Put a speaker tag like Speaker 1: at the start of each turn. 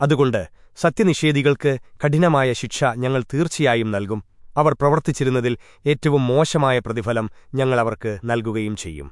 Speaker 1: അതുകൊണ്ട് സത്യനിഷേധികൾക്ക് കഠിനമായ ശിക്ഷ ഞങ്ങൾ തീർച്ചയായും നൽകും. അവർ പ്രവർത്തിച്ചിരുന്നതിൽ ഏറ്റവും മോശമായ പ്രതിഫലം ഞങ്ങൾ അവർക്ക് നൽകുകയും ചെയ്യും.